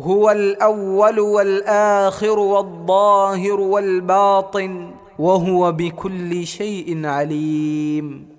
هو الأول والآخر والظاهر والباطن وهو بكل شيء عليم.